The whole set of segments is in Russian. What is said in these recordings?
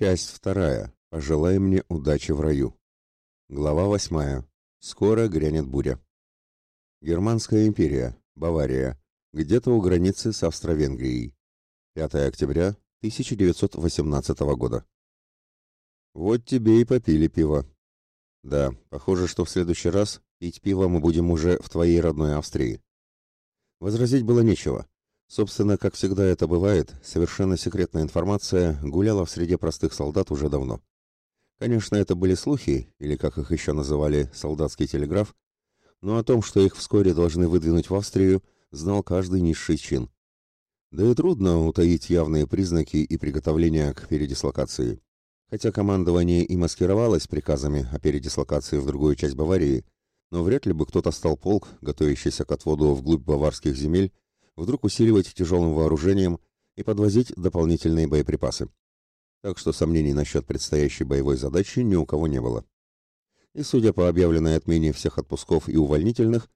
Часть вторая. Пожелай мне удачи в раю. Глава восьмая. Скоро грянет буря. Германская империя. Бавария. Где-то у границы с Австро-Венгрией. 5 октября 1918 года. Вот тебе и попили пиво. Да, похоже, что в следующий раз пить пиво мы будем уже в твоей родной Австрии. Возразить было нечего. Собственно, как всегда это бывает, совершенно секретная информация гуляла в среде простых солдат уже давно. Конечно, это были слухи, или, как их еще называли, солдатский телеграф, но о том, что их вскоре должны выдвинуть в Австрию, знал каждый низший чин. Да и трудно утаить явные признаки и приготовления к передислокации. Хотя командование и маскировалось приказами о передислокации в другую часть Баварии, но вряд ли бы кто-то стал полк, готовящийся к отводу вглубь баварских земель, вдруг усиливать тяжелым вооружением и подвозить дополнительные боеприпасы. Так что сомнений насчет предстоящей боевой задачи ни у кого не было. И судя по объявленной отмене всех отпусков и увольнительных,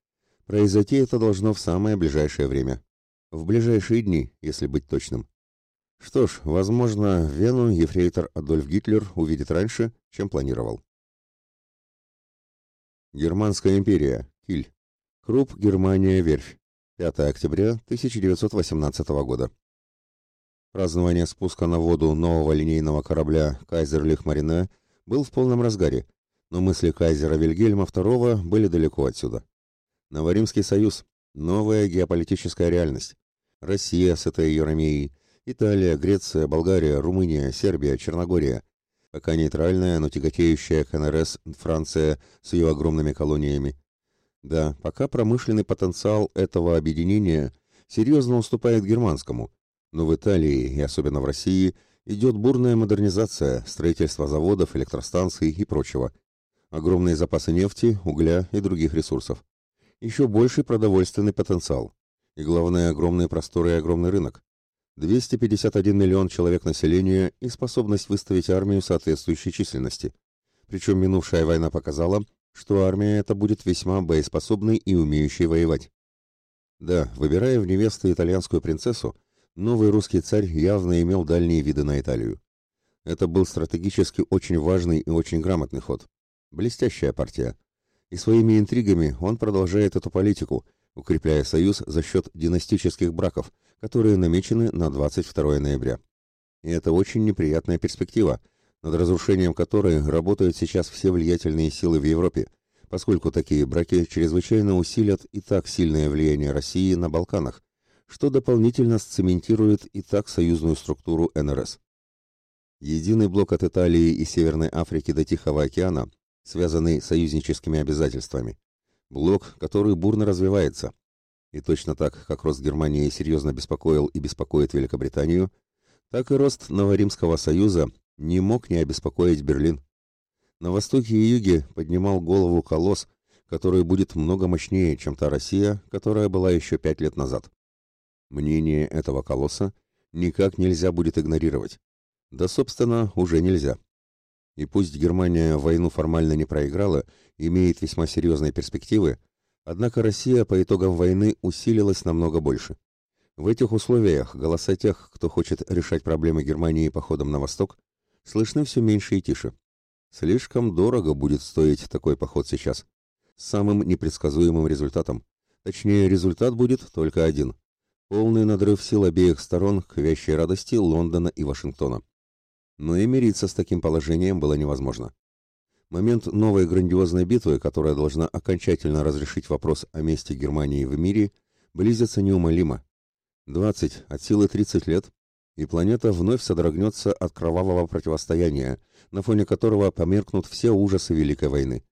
произойти это должно в самое ближайшее время. В ближайшие дни, если быть точным. Что ж, возможно, Вену ефрейтор Адольф Гитлер увидит раньше, чем планировал. Германская империя. Киль. Круп, Германия, Верфь. 5 октября 1918 года. Празднование спуска на воду нового линейного корабля «Кайзерлих Марине» был в полном разгаре, но мысли кайзера Вильгельма II были далеко отсюда. Новоримский союз – новая геополитическая реальность. Россия с этой Еромеей, Италия, Греция, Болгария, Румыния, Сербия, Черногория. Пока нейтральная, но тяготеющая к НРС Франция с ее огромными колониями. Да, пока промышленный потенциал этого объединения серьезно уступает германскому, но в Италии и особенно в России идет бурная модернизация, строительство заводов, электростанций и прочего. Огромные запасы нефти, угля и других ресурсов. Еще больший продовольственный потенциал. И главное, огромные просторы и огромный рынок. 251 миллион человек населения и способность выставить армию соответствующей численности. Причем минувшая война показала, что армия эта будет весьма боеспособной и умеющей воевать. Да, выбирая в невесты итальянскую принцессу, новый русский царь явно имел дальние виды на Италию. Это был стратегически очень важный и очень грамотный ход. Блестящая партия. И своими интригами он продолжает эту политику, укрепляя союз за счет династических браков, которые намечены на 22 ноября. И это очень неприятная перспектива – над разрушением которой работают сейчас все влиятельные силы в Европе, поскольку такие браки чрезвычайно усилят и так сильное влияние России на Балканах, что дополнительно сцементирует и так союзную структуру НРС. Единый блок от Италии и Северной Африки до Тихого океана, связанный союзническими обязательствами. Блок, который бурно развивается. И точно так, как рост Германии серьезно беспокоил и беспокоит Великобританию, так и рост Новоримского союза не мог не обеспокоить Берлин. На востоке и юге поднимал голову колосс, который будет много мощнее, чем та Россия, которая была еще пять лет назад. Мнение этого колосса никак нельзя будет игнорировать. Да, собственно, уже нельзя. И пусть Германия войну формально не проиграла, имеет весьма серьезные перспективы, однако Россия по итогам войны усилилась намного больше. В этих условиях голоса тех, кто хочет решать проблемы Германии походом на восток, слышны все меньше и тише. Слишком дорого будет стоить такой поход сейчас. С самым непредсказуемым результатом. Точнее, результат будет только один. Полный надрыв сил обеих сторон к вящей радости Лондона и Вашингтона. Но и мириться с таким положением было невозможно. Момент новой грандиозной битвы, которая должна окончательно разрешить вопрос о месте Германии в мире, близится неумолимо. 20, от силы 30 лет и планета вновь содрогнется от кровавого противостояния, на фоне которого померкнут все ужасы Великой войны.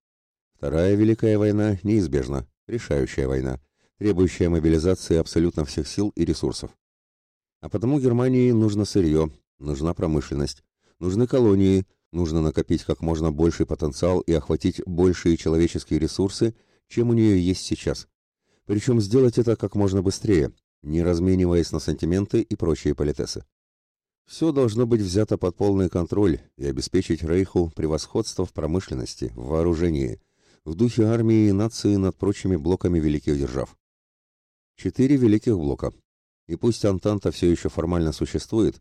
Вторая Великая война неизбежна, решающая война, требующая мобилизации абсолютно всех сил и ресурсов. А потому Германии нужно сырье, нужна промышленность, нужны колонии, нужно накопить как можно больший потенциал и охватить большие человеческие ресурсы, чем у нее есть сейчас. Причем сделать это как можно быстрее, не размениваясь на сантименты и прочие политесы. Все должно быть взято под полный контроль и обеспечить Рейху превосходство в промышленности, в вооружении, в духе армии и нации над прочими блоками великих держав. Четыре великих блока. И пусть Антанта все еще формально существует,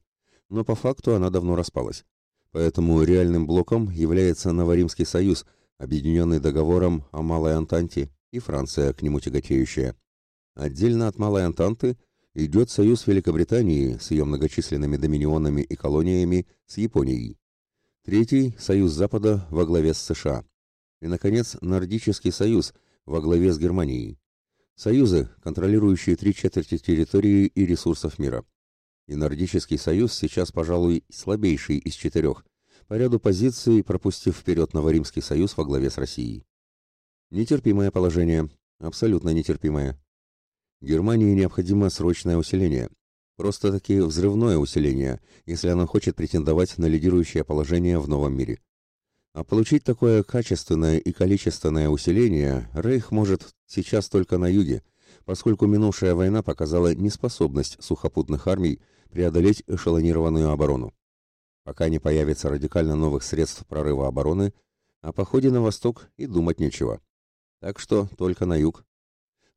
но по факту она давно распалась. Поэтому реальным блоком является Новоримский союз, объединенный договором о Малой Антанте и Франция, к нему тяготеющая. Отдельно от Малой Антанты идет союз Великобритании с ее многочисленными доминионами и колониями с Японией. Третий – союз Запада во главе с США. И, наконец, Нордический союз во главе с Германией. Союзы, контролирующие три четверти территории и ресурсов мира. И Нордический союз сейчас, пожалуй, слабейший из четырех, по ряду позиций пропустив вперед Новоримский союз во главе с Россией. Нетерпимое положение, абсолютно нетерпимое. Германии необходимо срочное усиление, просто-таки взрывное усиление, если она хочет претендовать на лидирующее положение в новом мире. А получить такое качественное и количественное усиление Рейх может сейчас только на юге, поскольку минувшая война показала неспособность сухопутных армий преодолеть эшелонированную оборону. Пока не появится радикально новых средств прорыва обороны, о походе на восток и думать нечего. Так что только на юг.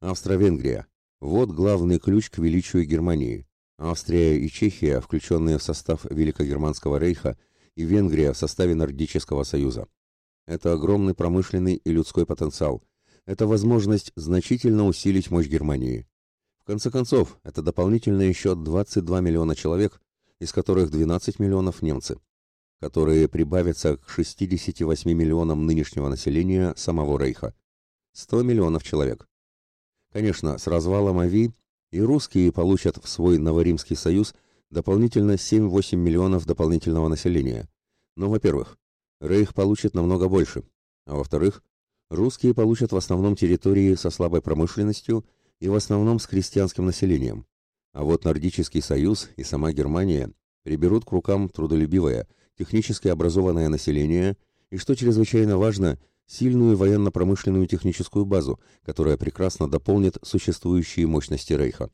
Австро-Венгрия. Вот главный ключ к величию Германии. Австрия и Чехия, включенные в состав Великогерманского рейха, и Венгрия в составе Нордического союза. Это огромный промышленный и людской потенциал. Это возможность значительно усилить мощь Германии. В конце концов, это дополнительно еще 22 миллиона человек, из которых 12 миллионов немцы, которые прибавятся к 68 миллионам нынешнего населения самого Рейха. 100 миллионов человек. Конечно, с развалом АВИ и русские получат в свой Новоримский союз дополнительно 7-8 миллионов дополнительного населения. Но, во-первых, Рейх получит намного больше, а во-вторых, русские получат в основном территории со слабой промышленностью и в основном с крестьянским населением. А вот Нордический союз и сама Германия приберут к рукам трудолюбивое, технически образованное население и, что чрезвычайно важно, сильную военно-промышленную техническую базу, которая прекрасно дополнит существующие мощности Рейха.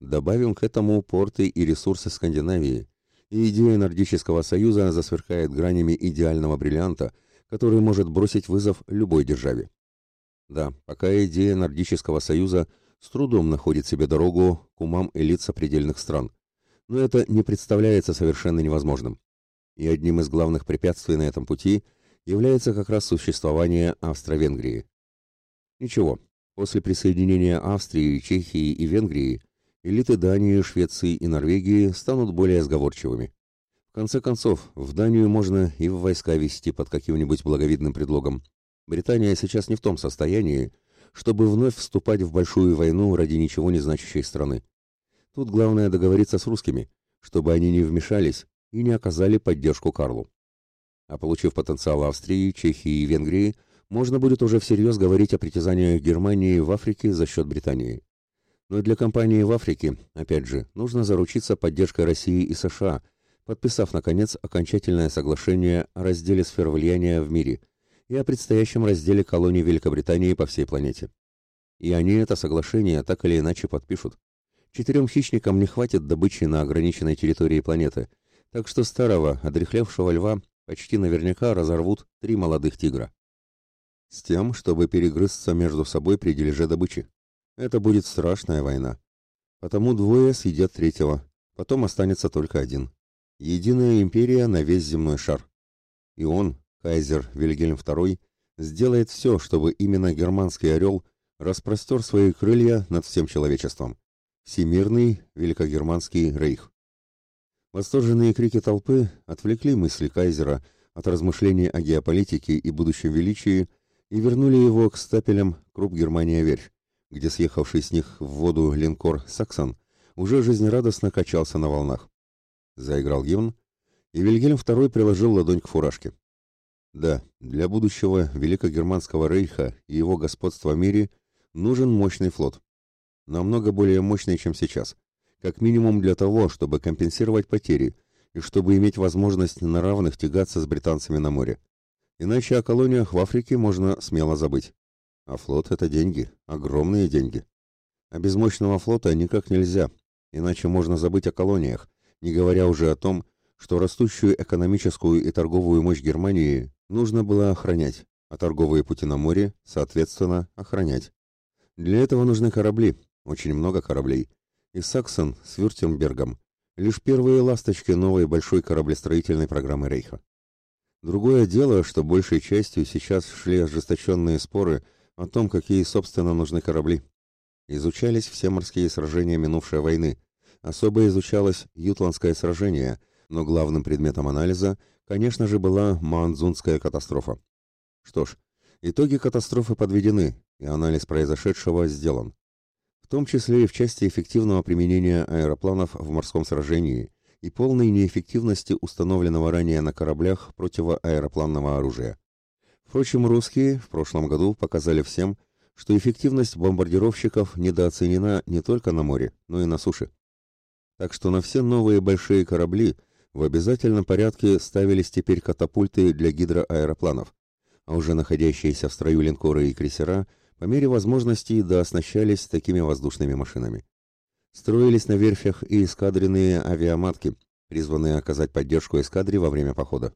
Добавим к этому порты и ресурсы Скандинавии, и идея Нордического союза засверкает гранями идеального бриллианта, который может бросить вызов любой державе. Да, пока идея Нордического союза с трудом находит себе дорогу к умам элит сопредельных стран, но это не представляется совершенно невозможным. И одним из главных препятствий на этом пути является как раз существование Австро-Венгрии. Ничего, после присоединения Австрии, Чехии и Венгрии элиты Дании, Швеции и Норвегии станут более сговорчивыми. В конце концов, в Данию можно и в войска вести под каким-нибудь благовидным предлогом. Британия сейчас не в том состоянии, чтобы вновь вступать в большую войну ради ничего не значащей страны. Тут главное договориться с русскими, чтобы они не вмешались и не оказали поддержку Карлу. А получив потенциал Австрии, Чехии и Венгрии, можно будет уже всерьез говорить о притязаниях Германии в Африке за счет Британии. Но для компании в Африке, опять же, нужно заручиться поддержкой России и США, подписав, наконец, окончательное соглашение о разделе сфер влияния в мире и о предстоящем разделе колоний Великобритании по всей планете. И они это соглашение так или иначе подпишут. Четырем хищникам не хватит добычи на ограниченной территории планеты, так что старого, одрехлевшего льва почти наверняка разорвут три молодых тигра. С тем, чтобы перегрызться между собой при дележе добычи. Это будет страшная война. Потому двое съедят третьего, потом останется только один. Единая империя на весь земной шар. И он, кайзер Вильгельм II, сделает все, чтобы именно германский орел распростер свои крылья над всем человечеством. Всемирный Великогерманский рейх. Восторженные крики толпы отвлекли мысли кайзера от размышлений о геополитике и будущем величии и вернули его к стапелям круп Германия-Верь, где съехавший с них в воду линкор «Саксон» уже жизнерадостно качался на волнах. Заиграл гимн, и Вильгельм II приложил ладонь к фуражке. Да, для будущего Великогерманского рейха и его господства в мире нужен мощный флот. Намного более мощный, чем сейчас. Как минимум для того, чтобы компенсировать потери и чтобы иметь возможность на равных тягаться с британцами на море. Иначе о колониях в Африке можно смело забыть. А флот — это деньги, огромные деньги. А без мощного флота никак нельзя, иначе можно забыть о колониях, не говоря уже о том, что растущую экономическую и торговую мощь Германии нужно было охранять, а торговые пути на море, соответственно, охранять. Для этого нужны корабли, очень много кораблей. И Саксон с Вюртембергом лишь первые ласточки новой большой кораблестроительной программы Рейха. Другое дело, что большей частью сейчас шли ожесточенные споры о том, какие, собственно, нужны корабли. Изучались все морские сражения минувшей войны. Особо изучалось Ютландское сражение, но главным предметом анализа, конечно же, была Маанзунская катастрофа. Что ж, итоги катастрофы подведены, и анализ произошедшего сделан. В том числе и в части эффективного применения аэропланов в морском сражении – и полной неэффективности установленного ранее на кораблях противоаэропланного оружия. Впрочем, русские в прошлом году показали всем, что эффективность бомбардировщиков недооценена не только на море, но и на суше. Так что на все новые большие корабли в обязательном порядке ставились теперь катапульты для гидроаэропланов, а уже находящиеся в строю линкоры и крейсера по мере возможностей дооснащались такими воздушными машинами. Строились на верфях и эскадренные авиаматки, призванные оказать поддержку эскадре во время похода.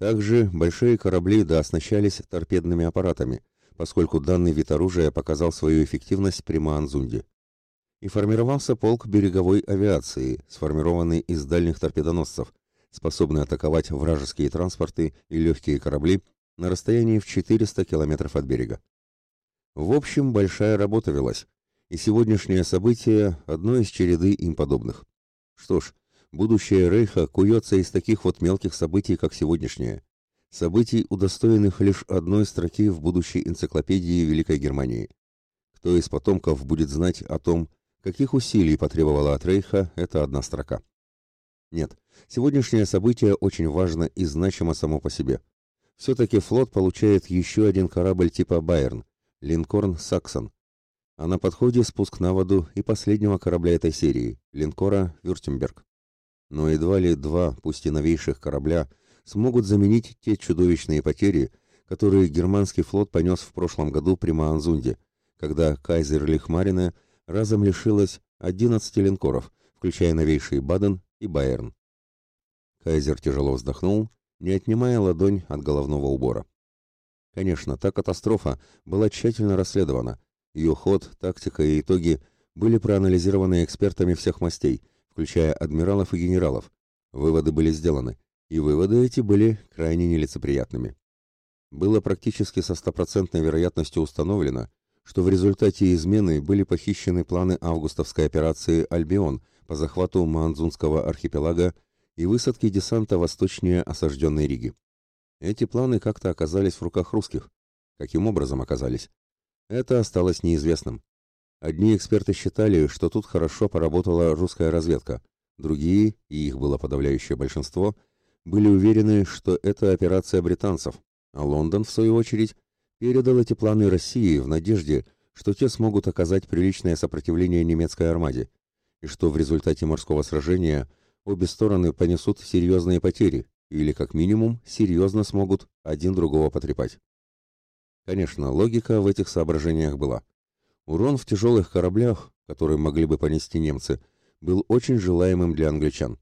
Также большие корабли дооснащались торпедными аппаратами, поскольку данный вид оружия показал свою эффективность при Маанзунде. И формировался полк береговой авиации, сформированный из дальних торпедоносцев, способный атаковать вражеские транспорты и легкие корабли на расстоянии в 400 километров от берега. В общем, большая работа велась, и сегодняшнее событие – одно из череды им подобных. Что ж, будущее Рейха куется из таких вот мелких событий, как сегодняшнее. Событий, удостоенных лишь одной строки в будущей энциклопедии Великой Германии. Кто из потомков будет знать о том, каких усилий потребовала от Рейха эта одна строка? Нет, сегодняшнее событие очень важно и значимо само по себе. Все-таки флот получает еще один корабль типа «Байерн» – линкорн «Саксон», а на подходе спуск на воду и последнего корабля этой серии, линкора «Вюртемберг». Но едва ли два, пусть и новейших корабля, смогут заменить те чудовищные потери, которые германский флот понес в прошлом году при Маанзунде, когда кайзер Лихмарине разом лишилась 11 линкоров, включая новейшие Баден и Байерн. Кайзер тяжело вздохнул, не отнимая ладонь от головного убора. Конечно, та катастрофа была тщательно расследована, ее ход, тактика и итоги были проанализированы экспертами всех мастей, включая адмиралов и генералов. Выводы были сделаны, и выводы эти были крайне нелицеприятными. Было практически со стопроцентной вероятностью установлено, что в результате измены были похищены планы августовской операции «Альбион» по захвату Манзунского архипелага и высадке десанта восточнее осажденной Риги. Эти планы как-то оказались в руках русских. Каким образом оказались? Это осталось неизвестным. Одни эксперты считали, что тут хорошо поработала русская разведка, другие, и их было подавляющее большинство, были уверены, что это операция британцев, а Лондон, в свою очередь, передал эти планы России в надежде, что те смогут оказать приличное сопротивление немецкой армаде, и что в результате морского сражения обе стороны понесут серьезные потери, или, как минимум, серьезно смогут один другого потрепать. Конечно, логика в этих соображениях была. Урон в тяжелых кораблях, которые могли бы понести немцы, был очень желаемым для англичан.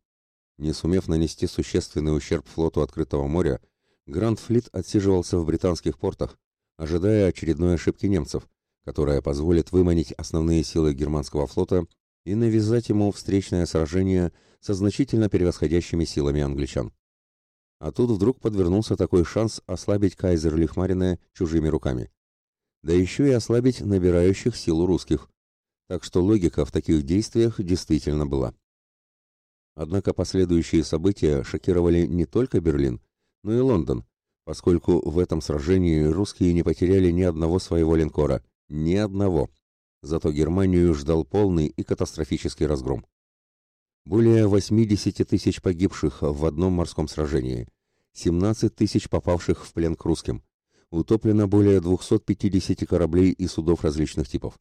Не сумев нанести существенный ущерб флоту открытого моря, Гранд-флит отсиживался в британских портах, ожидая очередной ошибки немцев, которая позволит выманить основные силы германского флота и навязать ему встречное сражение со значительно превосходящими силами англичан. А тут вдруг подвернулся такой шанс ослабить кайзер Лихмарина чужими руками. Да еще и ослабить набирающих силу русских. Так что логика в таких действиях действительно была. Однако последующие события шокировали не только Берлин, но и Лондон, поскольку в этом сражении русские не потеряли ни одного своего линкора. Ни одного. Зато Германию ждал полный и катастрофический разгром. Более 80 тысяч погибших в одном морском сражении, 17 тысяч попавших в плен к русским, утоплено более 250 кораблей и судов различных типов.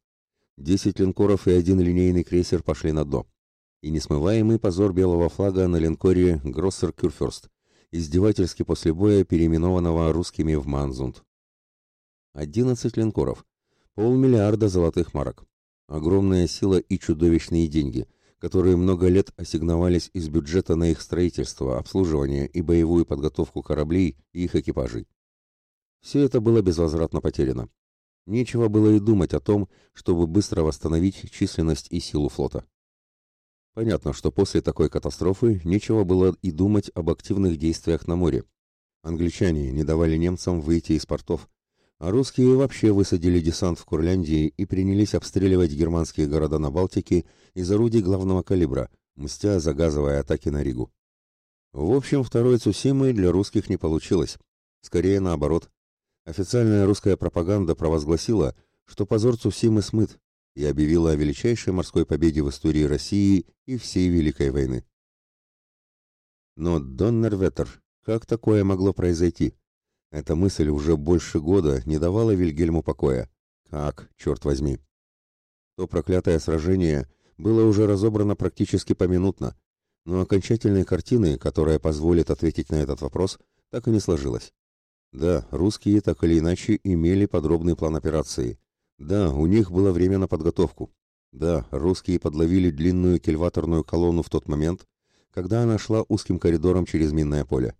10 линкоров и один линейный крейсер пошли на дно. И несмываемый позор белого флага на линкоре «Гроссер Кюрфюрст», издевательски после боя переименованного русскими в Манзунд. 11 линкоров, полмиллиарда золотых марок. Огромная сила и чудовищные деньги, которые много лет ассигновались из бюджета на их строительство, обслуживание и боевую подготовку кораблей и их экипажей. Все это было безвозвратно потеряно. Нечего было и думать о том, чтобы быстро восстановить численность и силу флота. Понятно, что после такой катастрофы нечего было и думать об активных действиях на море. Англичане не давали немцам выйти из портов, а русские вообще высадили десант в Курляндии и принялись обстреливать германские города на Балтике из орудий главного калибра, мстя за газовые атаки на Ригу. В общем, второй Цусимы для русских не получилось. Скорее наоборот. Официальная русская пропаганда провозгласила, что позор Цусимы смыт, и объявила о величайшей морской победе в истории России и всей Великой войны. Но, Доннерветер, как такое могло произойти? Эта мысль уже больше года не давала Вильгельму покоя. Как, черт возьми? То проклятое сражение было уже разобрано практически поминутно, но окончательной картины, которая позволит ответить на этот вопрос, так и не сложилась. Да, русские так или иначе имели подробный план операции, да, у них было время на подготовку. Да, русские подловили длинную кильваторную колонну в тот момент, когда она шла узким коридором через минное поле.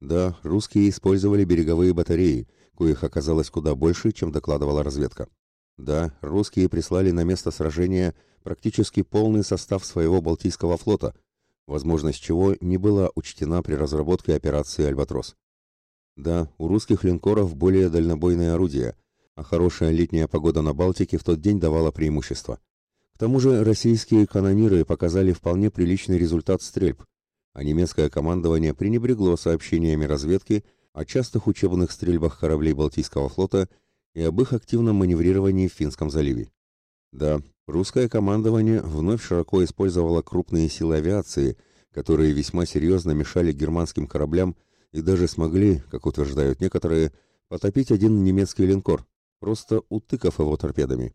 Да, русские использовали береговые батареи, коих оказалось куда больше, чем докладывала разведка. Да, русские прислали на место сражения практически полный состав своего Балтийского флота, возможность чего не была учтена при разработке операции «Альбатрос». Да, у русских линкоров более дальнобойные орудия – а хорошая летняя погода на Балтике в тот день давала преимущество. К тому же российские канониры показали вполне приличный результат стрельб, а немецкое командование пренебрегло сообщениями разведки о частых учебных стрельбах кораблей Балтийского флота и об их активном маневрировании в Финском заливе. Да, русское командование вновь широко использовало крупные силы авиации, которые весьма серьезно мешали германским кораблям и даже смогли, как утверждают некоторые, потопить один немецкий линкор, просто утыкав его торпедами.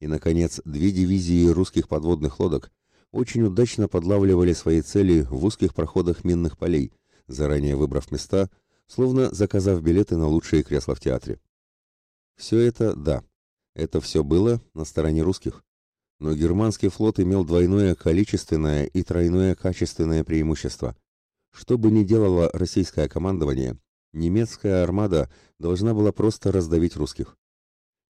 И, наконец, две дивизии русских подводных лодок очень удачно подлавливали свои цели в узких проходах минных полей, заранее выбрав места, словно заказав билеты на лучшие кресла в театре. Все это, да, это все было на стороне русских. Но германский флот имел двойное количественное и тройное качественное преимущество. Что бы ни делало российское командование, немецкая армада должна была просто раздавить русских.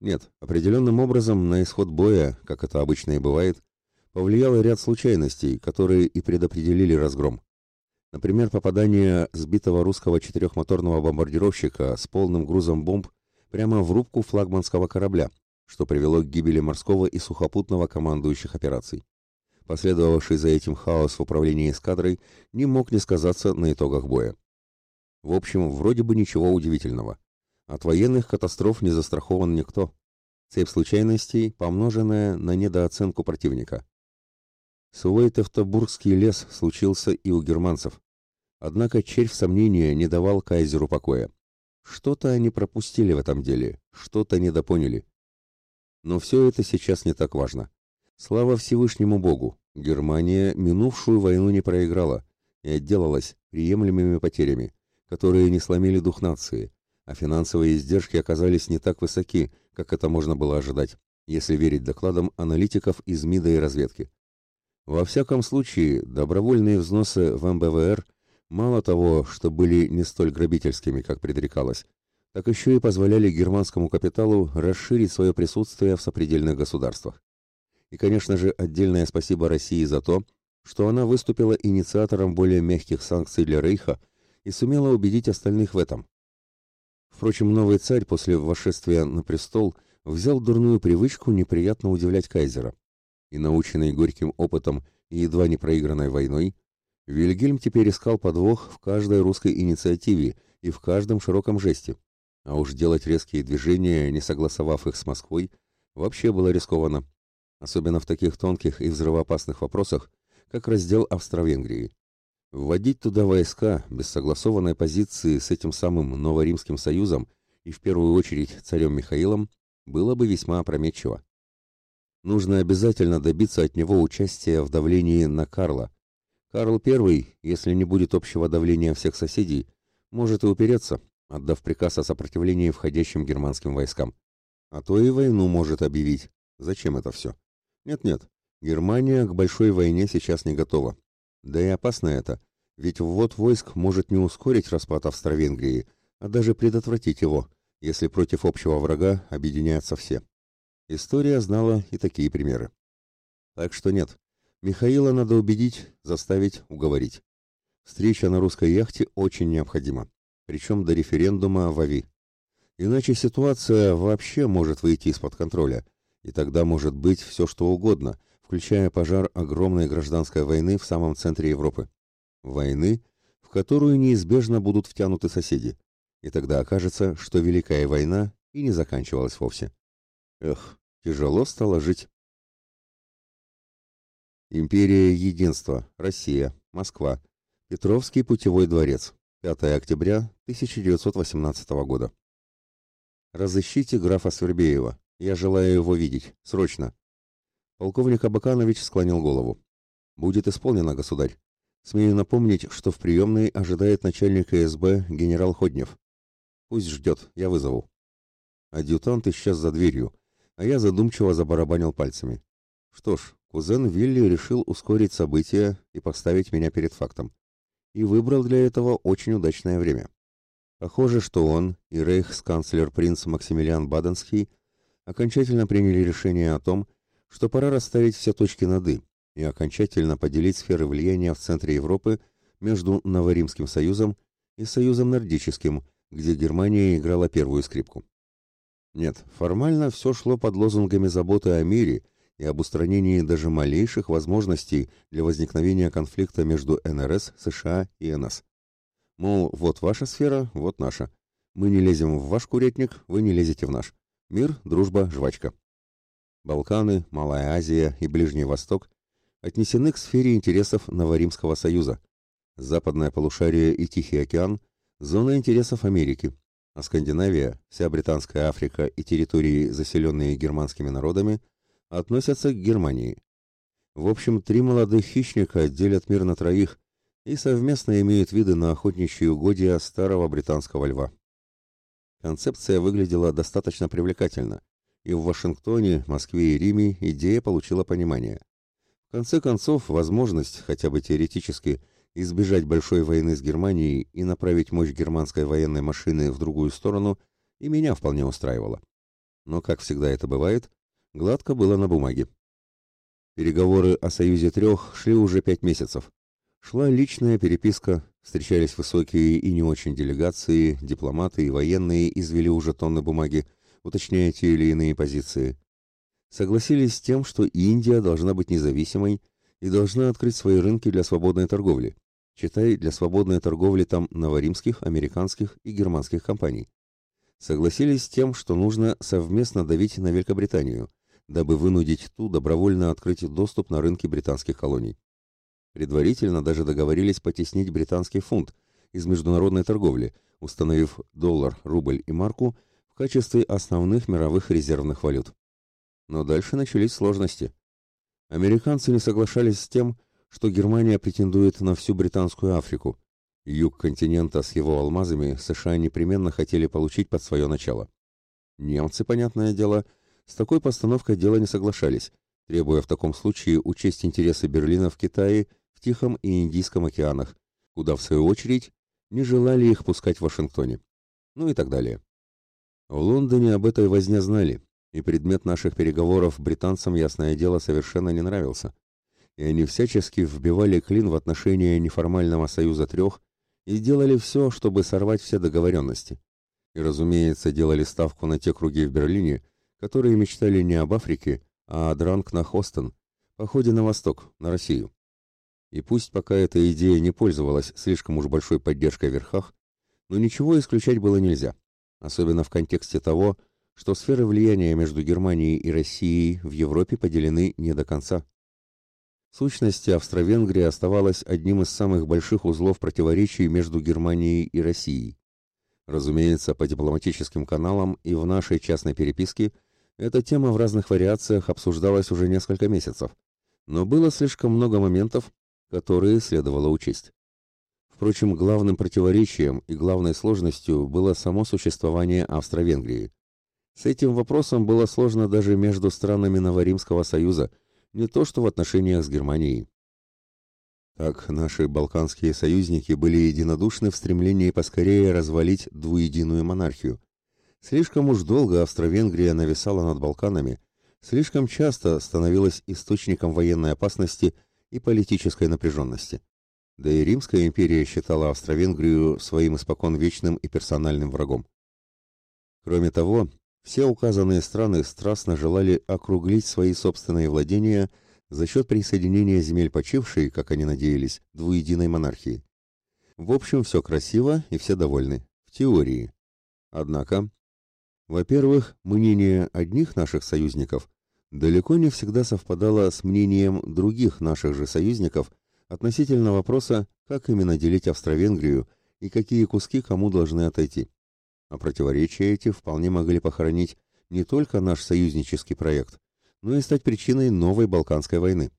Нет, определенным образом на исход боя, как это обычно и бывает, повлиял ряд случайностей, которые и предопределили разгром. Например, попадание сбитого русского четырехмоторного бомбардировщика с полным грузом бомб прямо в рубку флагманского корабля, что привело к гибели морского и сухопутного командующих операций. Последовавший за этим хаос в управлении эскадрой не мог не сказаться на итогах боя. В общем, вроде бы ничего удивительного. От военных катастроф не застрахован никто. Цепь случайностей, помноженная на недооценку противника. Свой Тевтобургский лес случился и у германцев. Однако червь сомнения не давал кайзеру покоя. Что-то они пропустили в этом деле, что-то недопоняли. Но все это сейчас не так важно. Слава Всевышнему Богу, Германия минувшую войну не проиграла и отделалась приемлемыми потерями, которые не сломили дух нации, а финансовые издержки оказались не так высоки, как это можно было ожидать, если верить докладам аналитиков из МИДа и разведки. Во всяком случае, добровольные взносы в МБВР мало того, что были не столь грабительскими, как предрекалось, так еще и позволяли германскому капиталу расширить свое присутствие в сопредельных государствах. И, конечно же, отдельное спасибо России за то, что она выступила инициатором более мягких санкций для Рейха и сумела убедить остальных в этом. Впрочем, новый царь после восшествия на престол взял дурную привычку неприятно удивлять кайзера. И наученный горьким опытом и едва не проигранной войной, Вильгельм теперь искал подвох в каждой русской инициативе и в каждом широком жесте. А уж делать резкие движения, не согласовав их с Москвой, вообще было рискованно. Особенно в таких тонких и взрывоопасных вопросах, как раздел Австро-Венгрии. Вводить туда войска без согласованной позиции с этим самым Новоримским союзом и в первую очередь царем Михаилом было бы весьма опрометчиво. Нужно обязательно добиться от него участия в давлении на Карла. Карл I, если не будет общего давления всех соседей, может и упереться, отдав приказ о сопротивлении входящим германским войскам. А то и войну может объявить. Зачем это все? Нет-нет, Германия к большой войне сейчас не готова. Да и опасно это, ведь ввод войск может не ускорить распад Австро-Венгрии, а даже предотвратить его, если против общего врага объединяются все. История знала и такие примеры. Так что нет, Михаила надо убедить, заставить, уговорить. Встреча на русской яхте очень необходима, причем до референдума в АВИ. Иначе ситуация вообще может выйти из-под контроля, и тогда может быть все что угодно, включая пожар огромной гражданской войны в самом центре Европы. Войны, в которую неизбежно будут втянуты соседи. И тогда окажется, что Великая война и не заканчивалась вовсе. Эх, тяжело стало жить. Империя Единства, Россия, Москва. Петровский путевой дворец. 5 октября 1918 года. Разыщите графа Свербеева. Я желаю его видеть. Срочно. Полковник Абаканович склонил голову. Будет исполнено, государь. Смею напомнить, что в приемной ожидает начальник СБ генерал Ходнев. Пусть ждет, я вызову. Адъютант исчез за дверью, а я задумчиво забарабанил пальцами. Что ж, кузен Вилли решил ускорить события и поставить меня перед фактом. И выбрал для этого очень удачное время. Похоже, что он и рейхсканцлер принц Максимилиан Баденский окончательно приняли решение о том, что пора расставить все точки над «и» и окончательно поделить сферы влияния в центре Европы между Новоримским союзом и Союзом Нордическим, где Германия играла первую скрипку. Нет, формально все шло под лозунгами заботы о мире и об устранении даже малейших возможностей для возникновения конфликта между НРС, США и НС. Мол, вот ваша сфера, вот наша. Мы не лезем в ваш курятник, вы не лезете в наш. Мир, дружба, жвачка. Балканы, Малая Азия и Ближний Восток отнесены к сфере интересов Новоримского союза. Западное полушарие и Тихий океан – зона интересов Америки, а Скандинавия, вся Британская Африка и территории, заселенные германскими народами, относятся к Германии. В общем, три молодых хищника делят мир на троих и совместно имеют виды на охотничьи угодья старого британского льва. Концепция выглядела достаточно привлекательно – и в Вашингтоне, Москве и Риме идея получила понимание. В конце концов, возможность, хотя бы теоретически, избежать большой войны с Германией и направить мощь германской военной машины в другую сторону и меня вполне устраивала. Но, как всегда это бывает, гладко было на бумаге. Переговоры о «Союзе трех» шли уже пять месяцев. Шла личная переписка, встречались высокие и не очень делегации, дипломаты и военные извели уже тонны бумаги, уточняя те или иные позиции. Согласились с тем, что Индия должна быть независимой и должна открыть свои рынки для свободной торговли. Читай, для свободной торговли там новоримских, американских и германских компаний. Согласились с тем, что нужно совместно давить на Великобританию, дабы вынудить ту добровольно открыть доступ на рынки британских колоний. Предварительно даже договорились потеснить британский фунт из международной торговли, установив доллар, рубль и марку в качестве основных мировых резервных валют. Но дальше начались сложности. Американцы не соглашались с тем, что Германия претендует на всю британскую Африку. Юг континента с его алмазами США непременно хотели получить под свое начало. Немцы, понятное дело, с такой постановкой дела не соглашались, требуя в таком случае учесть интересы Берлина в Китае, в Тихом и Индийском океанах, куда, в свою очередь, не желали их пускать в Вашингтоне. Ну и так далее. В Лондоне об этой возне знали, и предмет наших переговоров британцам, ясное дело, совершенно не нравился. И они всячески вбивали клин в отношения неформального союза трех и делали все, чтобы сорвать все договоренности. И, разумеется, делали ставку на те круги в Берлине, которые мечтали не об Африке, а о дранг на Хостон, походе на восток, на Россию. И пусть пока эта идея не пользовалась слишком уж большой поддержкой в верхах, но ничего исключать было нельзя особенно в контексте того, что сферы влияния между Германией и Россией в Европе поделены не до конца. Сущности, Австро-Венгрия оставалась одним из самых больших узлов противоречий между Германией и Россией. Разумеется, по дипломатическим каналам и в нашей частной переписке эта тема в разных вариациях обсуждалась уже несколько месяцев, но было слишком много моментов, которые следовало учесть. Впрочем, главным противоречием и главной сложностью было само существование Австро-Венгрии. С этим вопросом было сложно даже между странами Новоримского союза, не то что в отношениях с Германией. Так, наши балканские союзники были единодушны в стремлении поскорее развалить двуединую монархию. Слишком уж долго Австро-Венгрия нависала над Балканами, слишком часто становилась источником военной опасности и политической напряженности. Да и Римская империя считала Австро-Венгрию своим испокон вечным и персональным врагом. Кроме того, все указанные страны страстно желали округлить свои собственные владения за счет присоединения земель почившей, как они надеялись, двуединой монархии. В общем, все красиво и все довольны. В теории. Однако, во-первых, мнение одних наших союзников далеко не всегда совпадало с мнением других наших же союзников относительно вопроса, как именно делить Австро-Венгрию и какие куски кому должны отойти. А противоречия эти вполне могли похоронить не только наш союзнический проект, но и стать причиной новой Балканской войны.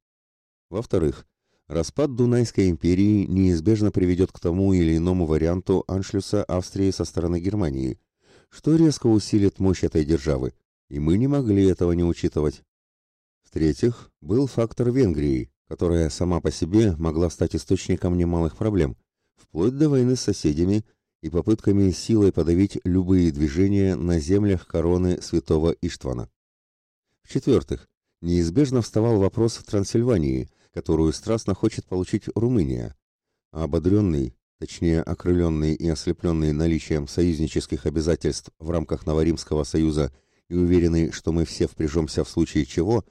Во-вторых, распад Дунайской империи неизбежно приведет к тому или иному варианту аншлюса Австрии со стороны Германии, что резко усилит мощь этой державы, и мы не могли этого не учитывать. В-третьих, был фактор Венгрии, которая сама по себе могла стать источником немалых проблем, вплоть до войны с соседями и попытками силой подавить любые движения на землях короны святого Иштвана. В-четвертых, неизбежно вставал вопрос Трансильвании, которую страстно хочет получить Румыния, а ободренный, точнее окрыленный и ослепленный наличием союзнических обязательств в рамках Новоримского союза и уверенный, что мы все впряжемся в случае чего,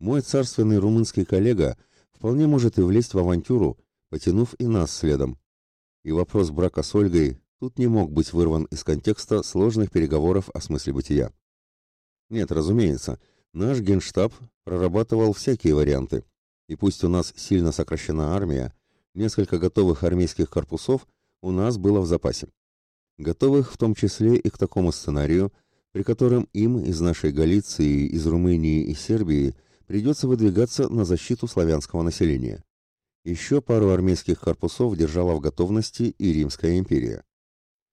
мой царственный румынский коллега вполне может и влезть в авантюру, потянув и нас следом. И вопрос брака с Ольгой тут не мог быть вырван из контекста сложных переговоров о смысле бытия. Нет, разумеется, наш генштаб прорабатывал всякие варианты, и пусть у нас сильно сокращена армия, несколько готовых армейских корпусов у нас было в запасе. Готовых в том числе и к такому сценарию, при котором им из нашей Галиции, из Румынии и Сербии придется выдвигаться на защиту славянского населения. Еще пару армейских корпусов держала в готовности и Римская империя.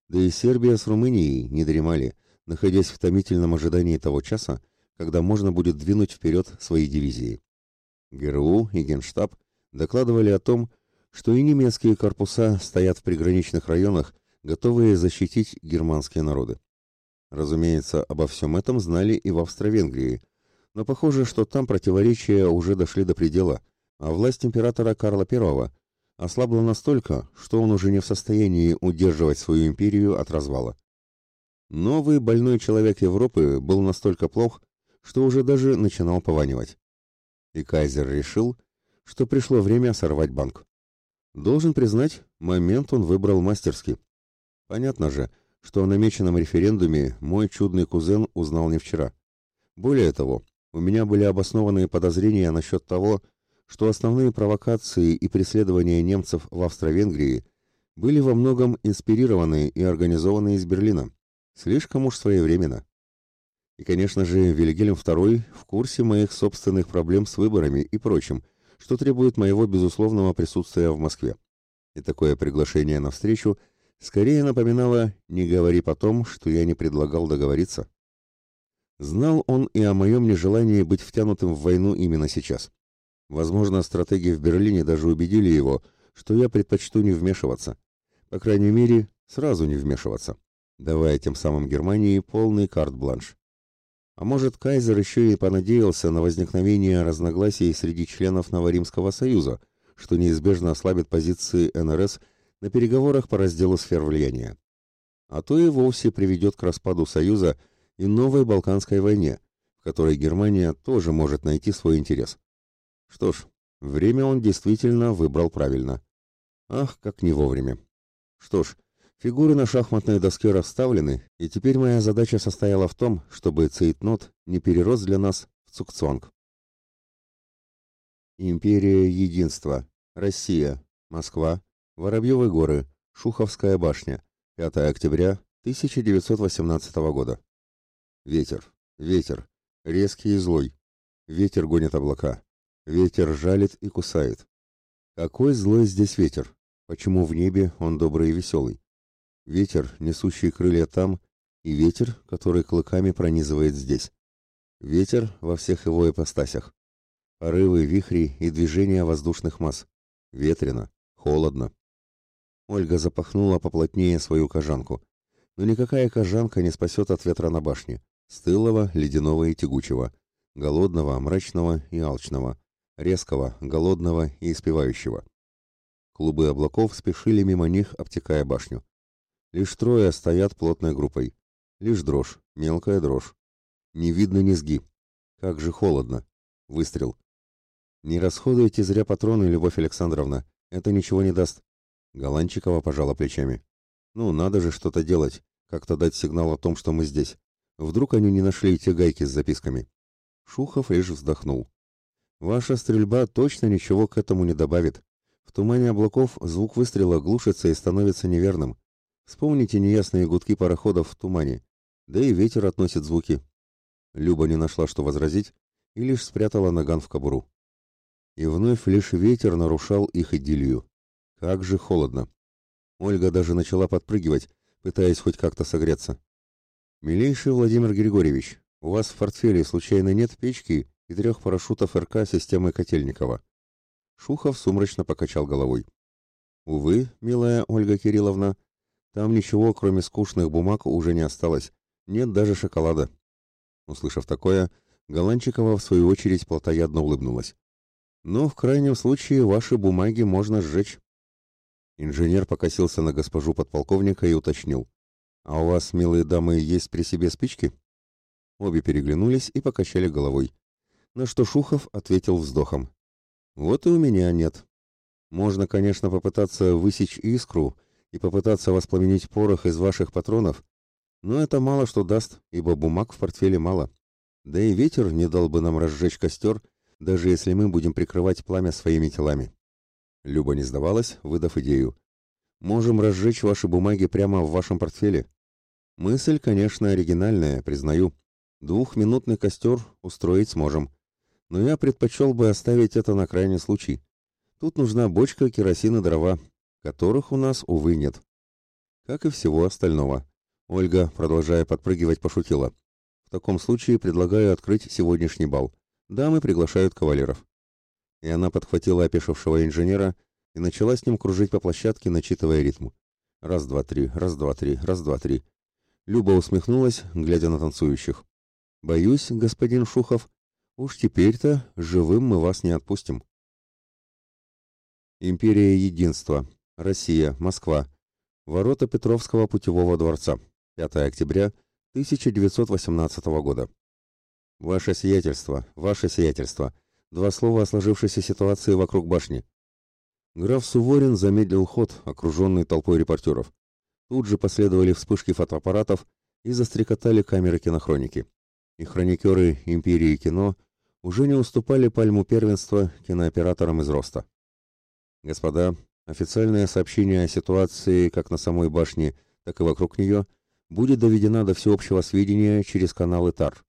Да и Сербия с Румынией не дремали, находясь в томительном ожидании того часа, когда можно будет двинуть вперед свои дивизии. ГРУ и Генштаб докладывали о том, что и немецкие корпуса стоят в приграничных районах, готовые защитить германские народы. Разумеется, обо всем этом знали и в Австро-Венгрии, но похоже, что там противоречия уже дошли до предела, а власть императора Карла I ослабла настолько, что он уже не в состоянии удерживать свою империю от развала. Новый больной человек Европы был настолько плох, что уже даже начинал пованивать. И кайзер решил, что пришло время сорвать банк. Должен признать, момент он выбрал мастерски. Понятно же, что о намеченном референдуме мой чудный кузен узнал не вчера. Более того, у меня были обоснованные подозрения насчет того, что основные провокации и преследования немцев в Австро-Венгрии были во многом инспирированы и организованы из Берлина. Слишком уж своевременно. И, конечно же, Вильгельм II в курсе моих собственных проблем с выборами и прочим, что требует моего безусловного присутствия в Москве. И такое приглашение на встречу скорее напоминало «не говори потом, что я не предлагал договориться». Знал он и о моем нежелании быть втянутым в войну именно сейчас. Возможно, стратеги в Берлине даже убедили его, что я предпочту не вмешиваться. По крайней мере, сразу не вмешиваться, давая тем самым Германии полный карт-бланш. А может, кайзер еще и понадеялся на возникновение разногласий среди членов Новоримского союза, что неизбежно ослабит позиции НРС на переговорах по разделу сфер влияния. А то и вовсе приведет к распаду союза и новой Балканской войне, в которой Германия тоже может найти свой интерес. Что ж, время он действительно выбрал правильно. Ах, как не вовремя. Что ж, фигуры на шахматной доске расставлены, и теперь моя задача состояла в том, чтобы цейтнот не перерос для нас в цукцонг. Империя Единства. Россия. Москва. Воробьевы горы. Шуховская башня. 5 октября 1918 года. Ветер. Ветер. Резкий и злой. Ветер гонит облака. Ветер жалит и кусает. Какой злой здесь ветер? Почему в небе он добрый и веселый? Ветер, несущий крылья там, и ветер, который клыками пронизывает здесь. Ветер во всех его ипостасях. Порывы, вихри и движения воздушных масс. Ветрено, холодно. Ольга запахнула поплотнее свою кожанку. Но никакая кожанка не спасет от ветра на башне. Стылого, ледяного и тягучего. Голодного, мрачного и алчного резкого, голодного и испевающего. Клубы облаков спешили мимо них, обтекая башню. Лишь трое стоят плотной группой. Лишь дрожь, мелкая дрожь. Не видно низги. Как же холодно. Выстрел. Не расходуйте зря патроны, Любовь Александровна. Это ничего не даст. Голанчикова пожала плечами. Ну, надо же что-то делать. Как-то дать сигнал о том, что мы здесь. Вдруг они не нашли те гайки с записками. Шухов лишь вздохнул. Ваша стрельба точно ничего к этому не добавит. В тумане облаков звук выстрела глушится и становится неверным. Вспомните неясные гудки пароходов в тумане. Да и ветер относит звуки. Люба не нашла, что возразить, и лишь спрятала наган в кобуру. И вновь лишь ветер нарушал их идиллию. Как же холодно. Ольга даже начала подпрыгивать, пытаясь хоть как-то согреться. «Милейший Владимир Григорьевич, у вас в портфеле случайно нет печки и трех парашютов РК системы Котельникова?» Шухов сумрачно покачал головой. «Увы, милая Ольга Кирилловна, там ничего, кроме скучных бумаг, уже не осталось. Нет даже шоколада». Услышав такое, Голанчикова в свою очередь плотоядно улыбнулась. «Ну, в крайнем случае, ваши бумаги можно сжечь». Инженер покосился на госпожу подполковника и уточнил. «А у вас, милые дамы, есть при себе спички?» Обе переглянулись и покачали головой. На что Шухов ответил вздохом. «Вот и у меня нет. Можно, конечно, попытаться высечь искру и попытаться воспламенить порох из ваших патронов, но это мало что даст, ибо бумаг в портфеле мало. Да и ветер не дал бы нам разжечь костер, даже если мы будем прикрывать пламя своими телами». Люба не сдавалась, выдав идею. «Можем разжечь ваши бумаги прямо в вашем портфеле». Мысль, конечно, оригинальная, признаю. Двухминутный костер устроить сможем. Но я предпочел бы оставить это на крайний случай. Тут нужна бочка, керосин и дрова, которых у нас, увы, нет. Как и всего остального. Ольга, продолжая подпрыгивать, пошутила. В таком случае предлагаю открыть сегодняшний бал. Дамы приглашают кавалеров и она подхватила опешившего инженера и начала с ним кружить по площадке, начитывая ритм. Раз, два, три, раз, два, три, раз, два, три. Люба усмехнулась, глядя на танцующих. «Боюсь, господин Шухов, уж теперь-то живым мы вас не отпустим». Империя Единства. Россия. Москва. Ворота Петровского путевого дворца. 5 октября 1918 года. Ваше сиятельство, ваше сиятельство, Два слова о сложившейся ситуации вокруг башни. Граф Суворин замедлил ход, окруженный толпой репортеров. Тут же последовали вспышки фотоаппаратов и застрекотали камеры кинохроники. И хроникеры империи кино уже не уступали пальму первенства кинооператорам из роста. Господа, официальное сообщение о ситуации как на самой башне, так и вокруг нее будет доведено до всеобщего сведения через каналы ТАР.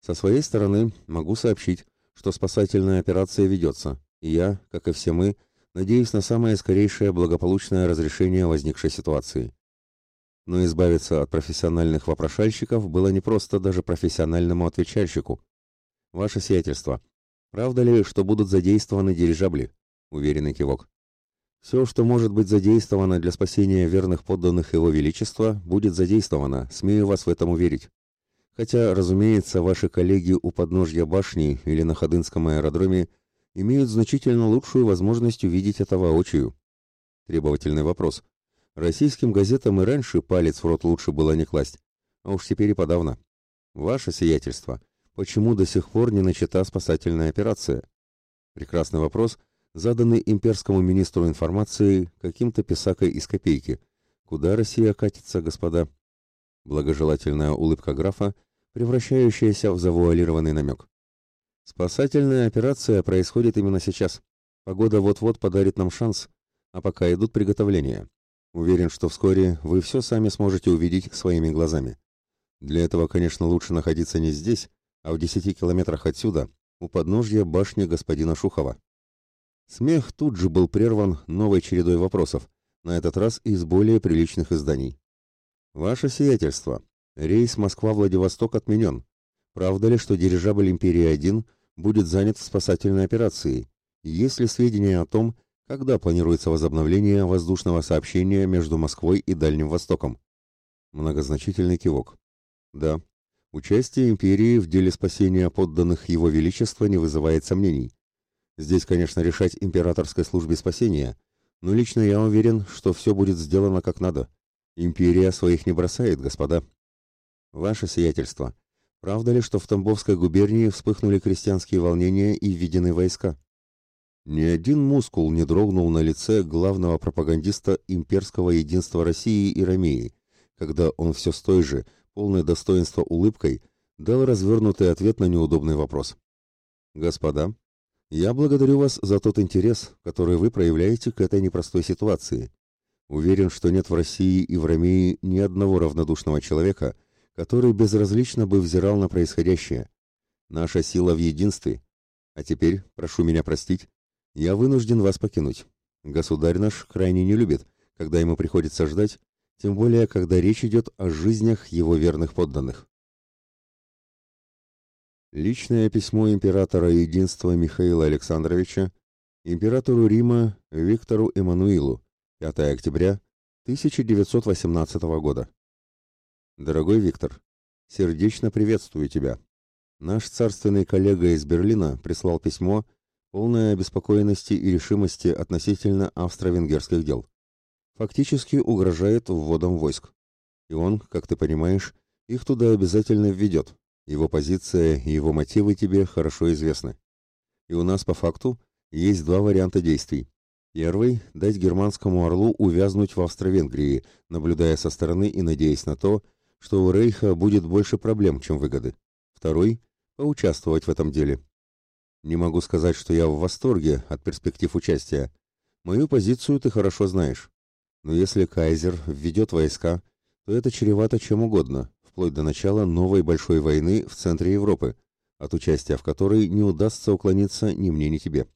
Со своей стороны могу сообщить, что спасательная операция ведется, и я, как и все мы, надеюсь на самое скорейшее благополучное разрешение возникшей ситуации. Но избавиться от профессиональных вопрошальщиков было непросто даже профессиональному отвечальщику. Ваше сиятельство, правда ли, что будут задействованы дирижабли? Уверенный кивок. Все, что может быть задействовано для спасения верных подданных Его Величества, будет задействовано, смею вас в этом уверить. Хотя, разумеется, ваши коллеги у подножья башни или на Ходынском аэродроме имеют значительно лучшую возможность увидеть это воочию. Требовательный вопрос. Российским газетам и раньше палец в рот лучше было не класть, а уж теперь и подавно. Ваше сиятельство, почему до сих пор не начата спасательная операция? Прекрасный вопрос, заданный имперскому министру информации каким-то писакой из копейки. Куда Россия катится, господа? Благожелательная улыбка графа, превращающаяся в завуалированный намек. Спасательная операция происходит именно сейчас. Погода вот-вот подарит нам шанс, а пока идут приготовления. Уверен, что вскоре вы все сами сможете увидеть своими глазами. Для этого, конечно, лучше находиться не здесь, а в десяти километрах отсюда, у подножья башни господина Шухова. Смех тут же был прерван новой чередой вопросов, на этот раз из более приличных изданий. «Ваше сиятельство, рейс Москва-Владивосток отменен. Правда ли, что дирижабль «Империя-1» будет занят спасательной операции? Есть ли сведения о том, когда планируется возобновление воздушного сообщения между Москвой и Дальним Востоком?» Многозначительный кивок. «Да, участие империи в деле спасения подданных Его Величества не вызывает сомнений. Здесь, конечно, решать императорской службе спасения, но лично я уверен, что все будет сделано как надо. Империя своих не бросает, господа. Ваше сиятельство, правда ли, что в Тамбовской губернии вспыхнули крестьянские волнения и введены войска? Ни один мускул не дрогнул на лице главного пропагандиста имперского единства России и Ромеи, когда он все с той же, полной достоинства улыбкой, дал развернутый ответ на неудобный вопрос. «Господа, я благодарю вас за тот интерес, который вы проявляете к этой непростой ситуации. Уверен, что нет в России и в Ромеи ни одного равнодушного человека, который безразлично бы взирал на происходящее. Наша сила в единстве. А теперь, прошу меня простить, я вынужден вас покинуть. Государь наш крайне не любит, когда ему приходится ждать, тем более, когда речь идет о жизнях его верных подданных. Личное письмо императора Единства Михаила Александровича императору Рима Виктору Эммануилу 5 октября 1918 года. Дорогой Виктор, сердечно приветствую тебя. Наш царственный коллега из Берлина прислал письмо, полное обеспокоенности и решимости относительно австро-венгерских дел. Фактически угрожает вводом войск. И он, как ты понимаешь, их туда обязательно введет, его позиция и его мотивы тебе хорошо известны. И у нас по факту есть два варианта действий. Первый – дать германскому орлу увязнуть в Австро-Венгрии, наблюдая со стороны и надеясь на то, что у Рейха будет больше проблем, чем выгоды. Второй – поучаствовать в этом деле. Не могу сказать, что я в восторге от перспектив участия. Мою позицию ты хорошо знаешь. Но если Кайзер введет войска, то это чревато чем угодно, вплоть до начала новой большой войны в центре Европы, от участия в которой не удастся уклониться ни мне, ни тебе.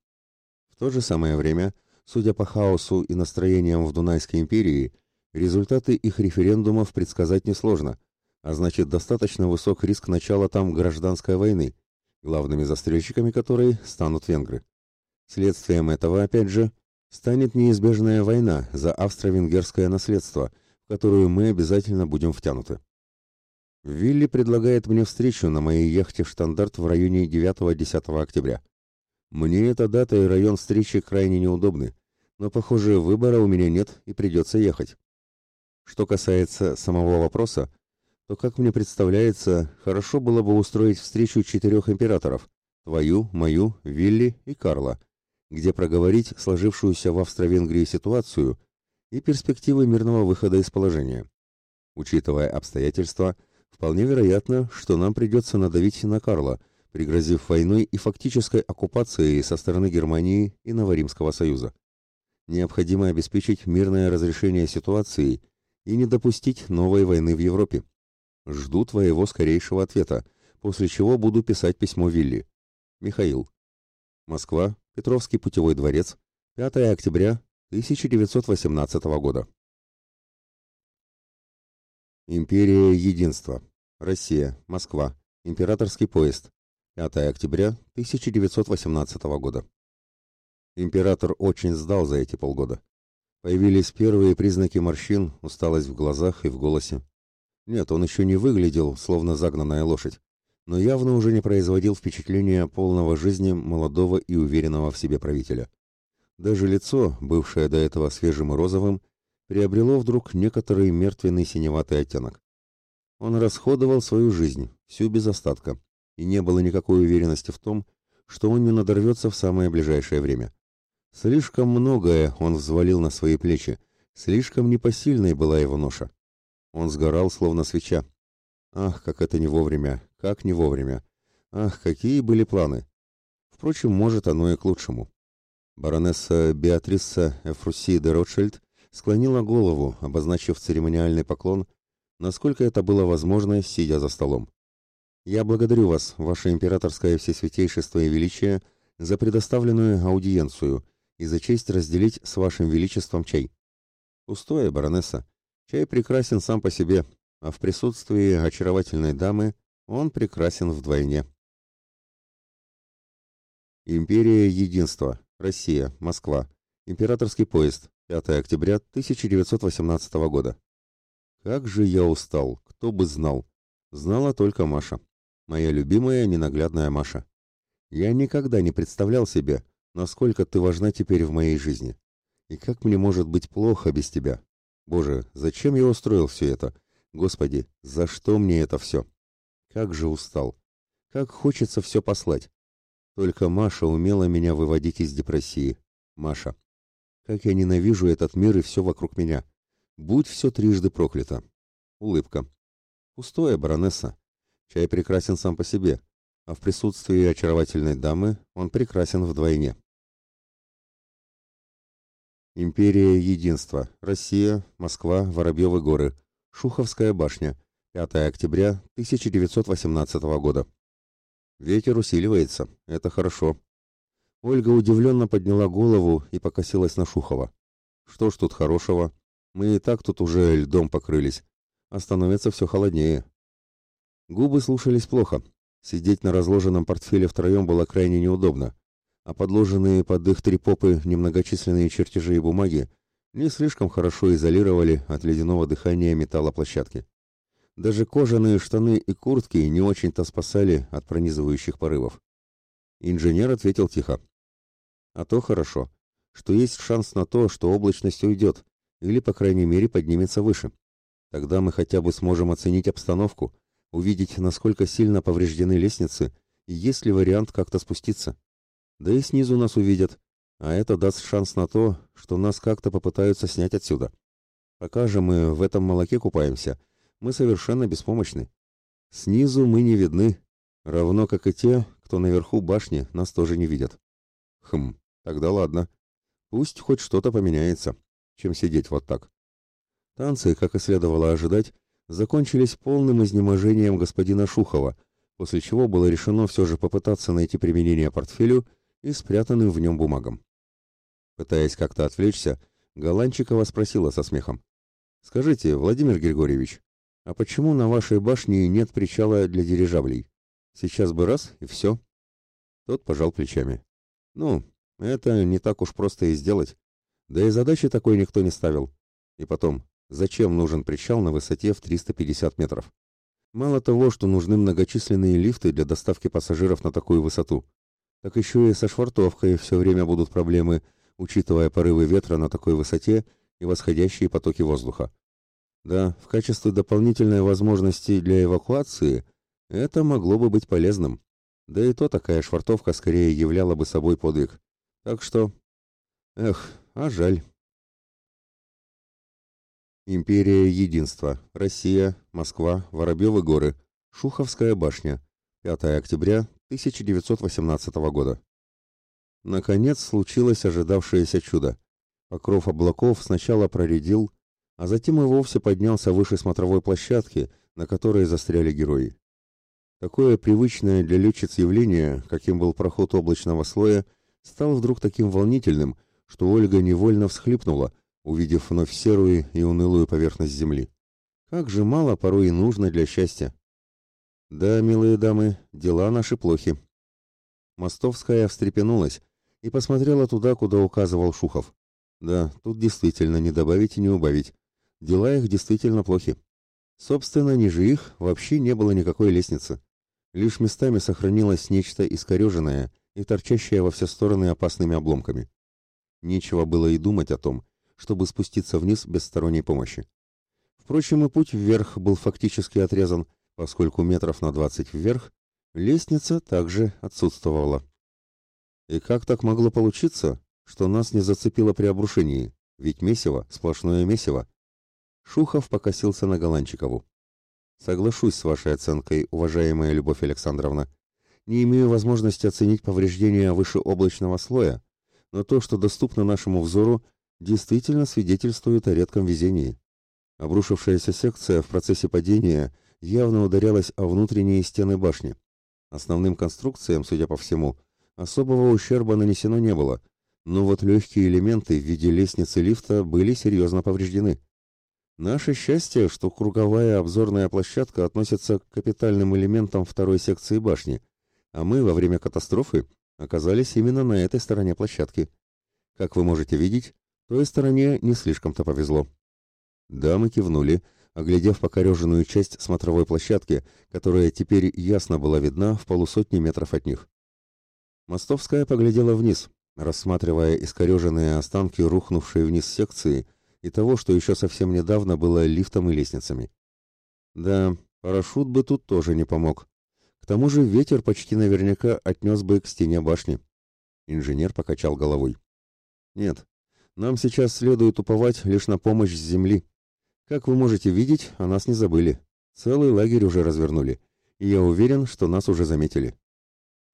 В то же самое время, судя по хаосу и настроениям в Дунайской империи, результаты их референдумов предсказать несложно, а значит достаточно высок риск начала там гражданской войны, главными застрельщиками которой станут венгры. Следствием этого, опять же, станет неизбежная война за австро-венгерское наследство, в которую мы обязательно будем втянуты. Вилли предлагает мне встречу на моей яхте «Штандарт» в районе 9-10 октября. Мне эта дата и район встречи крайне неудобны, но, похоже, выбора у меня нет и придется ехать. Что касается самого вопроса, то, как мне представляется, хорошо было бы устроить встречу четырех императоров – твою, мою, Вилли и Карла, где проговорить сложившуюся в Австро-Венгрии ситуацию и перспективы мирного выхода из положения. Учитывая обстоятельства, Вполне вероятно, что нам придется надавить на Карла, пригрозив войной и фактической оккупацией со стороны Германии и Новоримского союза. Необходимо обеспечить мирное разрешение ситуации и не допустить новой войны в Европе. Жду твоего скорейшего ответа, после чего буду писать письмо Вилли. Михаил. Москва, Петровский путевой дворец, 5 октября 1918 года. Империя Единства. Россия. Москва. Императорский поезд. 5 октября 1918 года. Император очень сдал за эти полгода. Появились первые признаки морщин, усталость в глазах и в голосе. Нет, он еще не выглядел, словно загнанная лошадь, но явно уже не производил впечатления полного жизни молодого и уверенного в себе правителя. Даже лицо, бывшее до этого свежим и розовым, приобрело вдруг некоторый мертвенный синеватый оттенок. Он расходовал свою жизнь, всю без остатка, и не было никакой уверенности в том, что он не надорвется в самое ближайшее время. Слишком многое он взвалил на свои плечи, слишком непосильной была его ноша. Он сгорал, словно свеча. Ах, как это не вовремя, как не вовремя. Ах, какие были планы. Впрочем, может, оно и к лучшему. Баронесса Беатриса Эфруси де Ротшильд склонила голову, обозначив церемониальный поклон, насколько это было возможно, сидя за столом. «Я благодарю вас, ваше императорское всесвятейшество и величие, за предоставленную аудиенцию и за честь разделить с вашим величеством чай. Пустое, баронесса. Чай прекрасен сам по себе, а в присутствии очаровательной дамы он прекрасен вдвойне». Империя Единства. Россия. Москва. Императорский поезд. 5 октября 1918 года. Как же я устал, кто бы знал. Знала только Маша. Моя любимая ненаглядная Маша. Я никогда не представлял себе, насколько ты важна теперь в моей жизни. И как мне может быть плохо без тебя? Боже, зачем я устроил все это? Господи, за что мне это все? Как же устал. Как хочется все послать. Только Маша умела меня выводить из депрессии. Маша. Как я ненавижу этот мир и все вокруг меня. Будь все трижды проклято. Улыбка. Пустое, баронесса. Чай прекрасен сам по себе, а в присутствии очаровательной дамы он прекрасен вдвойне. Империя Единства. Россия. Москва. Воробьевы горы. Шуховская башня. 5 октября 1918 года. Ветер усиливается. Это хорошо. Ольга удивленно подняла голову и покосилась на Шухова. Что ж тут хорошего? Мы и так тут уже льдом покрылись. А становится все холоднее. Губы слушались плохо. Сидеть на разложенном портфеле втроем было крайне неудобно. А подложенные под их три попы немногочисленные чертежи и бумаги не слишком хорошо изолировали от ледяного дыхания металла площадки. Даже кожаные штаны и куртки не очень-то спасали от пронизывающих порывов. Инженер ответил тихо. А то хорошо, что есть шанс на то, что облачность уйдет, или, по крайней мере, поднимется выше. Тогда мы хотя бы сможем оценить обстановку, увидеть, насколько сильно повреждены лестницы, и есть ли вариант как-то спуститься. Да и снизу нас увидят, а это даст шанс на то, что нас как-то попытаются снять отсюда. Пока же мы в этом молоке купаемся, мы совершенно беспомощны. Снизу мы не видны, равно как и те, кто наверху башни, нас тоже не видят. Хм, тогда ладно. Пусть хоть что-то поменяется, чем сидеть вот так. Танцы, как и следовало ожидать, закончились полным изнеможением господина Шухова, после чего было решено все же попытаться найти применение портфелю и спрятанным в нем бумагам. Пытаясь как-то отвлечься, Голанчикова спросила со смехом. «Скажите, Владимир Григорьевич, а почему на вашей башне нет причала для дирижаблей? Сейчас бы раз и все. Тот пожал плечами. Ну, это не так уж просто и сделать. Да и задачи такой никто не ставил. И потом, зачем нужен причал на высоте в 350 метров? Мало того, что нужны многочисленные лифты для доставки пассажиров на такую высоту, так еще и со швартовкой все время будут проблемы, учитывая порывы ветра на такой высоте и восходящие потоки воздуха. Да, в качестве дополнительной возможности для эвакуации это могло бы быть полезным. Да и то такая швартовка скорее являла бы собой подвиг. Так что... Эх, а жаль. Империя Единства. Россия. Москва. Воробьевы горы. Шуховская башня. 5 октября 1918 года. Наконец случилось ожидавшееся чудо. Покров облаков сначала проредил, а затем и вовсе поднялся выше смотровой площадки, на которой застряли герои. Такое привычное для летчиц явление, каким был проход облачного слоя, стал вдруг таким волнительным, что Ольга невольно всхлипнула, увидев вновь серую и унылую поверхность земли. Как же мало порой и нужно для счастья. Да, милые дамы, дела наши плохи. Мостовская встрепенулась и посмотрела туда, куда указывал Шухов. Да, тут действительно не добавить и не убавить. Дела их действительно плохи. Собственно, ниже их вообще не было никакой лестницы. Лишь местами сохранилось нечто искореженное и торчащее во все стороны опасными обломками. Нечего было и думать о том, чтобы спуститься вниз без сторонней помощи. Впрочем, и путь вверх был фактически отрезан, поскольку метров на двадцать вверх лестница также отсутствовала. И как так могло получиться, что нас не зацепило при обрушении? Ведь месиво, сплошное месиво. Шухов покосился на Голанчикову. «Соглашусь с вашей оценкой, уважаемая Любовь Александровна. Не имею возможности оценить повреждения выше облачного слоя, но то, что доступно нашему взору, действительно свидетельствует о редком везении. Обрушившаяся секция в процессе падения явно ударялась о внутренние стены башни. Основным конструкциям, судя по всему, особого ущерба нанесено не было, но вот легкие элементы в виде лестницы лифта были серьезно повреждены. Наше счастье, что круговая обзорная площадка относится к капитальным элементам второй секции башни, а мы во время катастрофы оказались именно на этой стороне площадки. Как вы можете видеть, той стороне не слишком-то повезло. Дамы кивнули, оглядев покореженную часть смотровой площадки, которая теперь ясно была видна в полусотни метров от них. Мостовская поглядела вниз, рассматривая искореженные останки рухнувшей вниз секции и того, что еще совсем недавно было лифтом и лестницами. Да, парашют бы тут тоже не помог. К тому же ветер почти наверняка отнес бы к стене башни. Инженер покачал головой. Нет, нам сейчас следует уповать лишь на помощь с земли. Как вы можете видеть, о нас не забыли. Целый лагерь уже развернули, и я уверен, что нас уже заметили.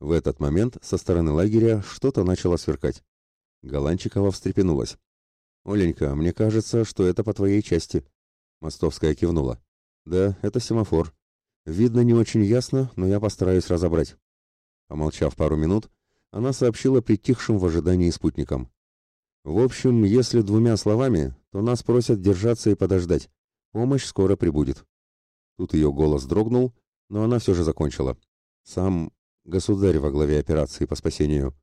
В этот момент со стороны лагеря что-то начало сверкать. Голанчикова встрепенулась. «Оленька, мне кажется, что это по твоей части». Мостовская кивнула. «Да, это семафор. Видно не очень ясно, но я постараюсь разобрать». Помолчав пару минут, она сообщила притихшим в ожидании спутникам. «В общем, если двумя словами, то нас просят держаться и подождать. Помощь скоро прибудет». Тут ее голос дрогнул, но она все же закончила. «Сам государь во главе операции по спасению».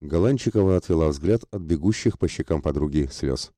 Голанчикова отвела взгляд от бегущих по щекам подруги слез.